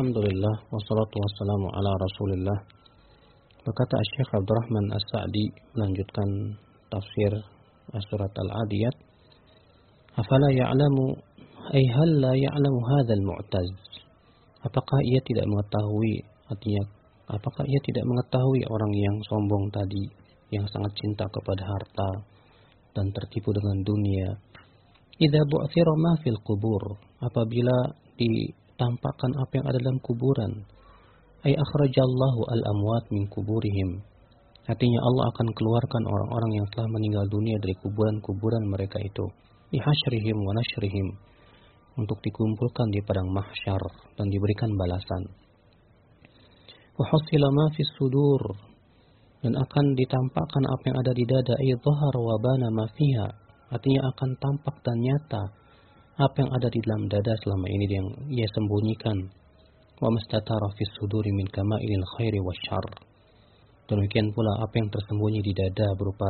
Alhamdulillah wassalatu wassalamu ala Rasulillah. Berkata Syekh Abdurrahman As-Sa'di melanjutkan tafsir surat Al-Adiyat. Afala ya'lamu ay hal la ya'lamu hadzal mu'taz. Apakah ia tidak mengetahui artinya apakah ia tidak mengetahui orang yang sombong tadi yang sangat cinta kepada harta dan tertipu dengan dunia. Idza bu'thira ma fil qubur apabila ditampakkan apa yang ada dalam kuburan. Ay akhrajallahu al-amwat min kuburihim. Artinya Allah akan keluarkan orang-orang yang telah meninggal dunia dari kuburan-kuburan mereka itu. Ihasyrihim wa nashrihim untuk dikumpulkan di padang mahsyar dan diberikan balasan. Wa hasila ma fis sudur. Dan akan ditampakkan apa yang ada di dada. Ay dhahar wa bana ma fiha. Artinya akan tampak dan nyata apa yang ada di dalam dada selama ini yang ia sembunyikan. Wa mastatara fi suduri min kama'ilil khairi wasyarr. Demikian pula apa yang tersembunyi di dada berupa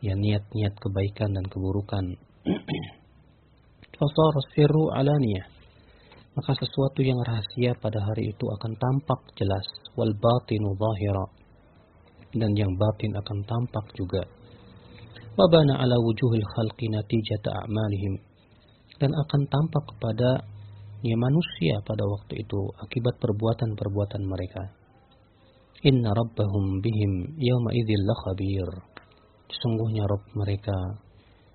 ya niat-niat kebaikan dan keburukan. Fasar sirru alaniyah. Maka sesuatu yang rahasia pada hari itu akan tampak jelas. Wal batinu zahira. Dan yang batin akan tampak juga. Wabana ala wujuhil khalqi natijata a'malihim dan akan tampak kepada ya manusia pada waktu itu akibat perbuatan-perbuatan mereka. Inna rabbahum bihim yawma idzil lakhabir. Sesungguhnya Rabb mereka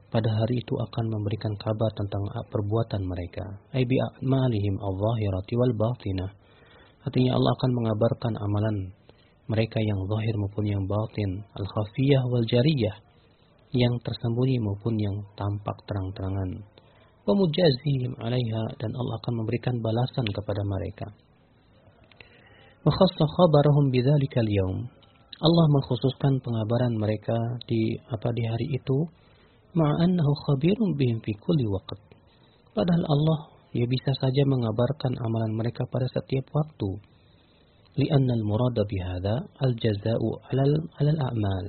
pada hari itu akan memberikan kabar tentang perbuatan mereka. Ai bi a'malihim adh-dhahirati wal batinah. Artinya Allah akan mengabarkan amalan mereka yang zahir maupun yang batin, al-khafiyah wal jariyah, yang tersembunyi maupun yang tampak terang-terangan pemujazihim alaiha dan Allah akan memberikan balasan kepada mereka. Wakhassa khabarahum bidzalikal yaum. Allah mengkhususkan pengabaran mereka di apa di hari itu ma'annahu khabirun bihim fi kulli waqt. Padahal Allah ya bisa saja mengabarkan amalan mereka pada setiap waktu. Lianna al-murada bihadza al-jazaa'u 'alal 'alal a'mal.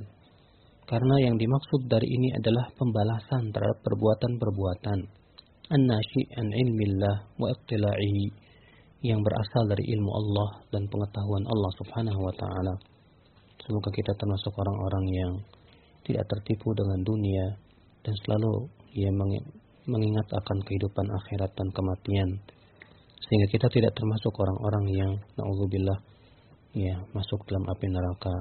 Karena yang dimaksud dari ini adalah pembalasan terhadap perbuatan-perbuatan an-nashi an ilmillah wa ittila'ihi yang berasal dari ilmu Allah dan pengetahuan Allah Subhanahu wa taala. Semoga kita termasuk orang-orang yang tidak tertipu dengan dunia dan selalu ia mengingat akan kehidupan akhirat dan kematian sehingga kita tidak termasuk orang-orang yang naudzubillah ya masuk dalam api neraka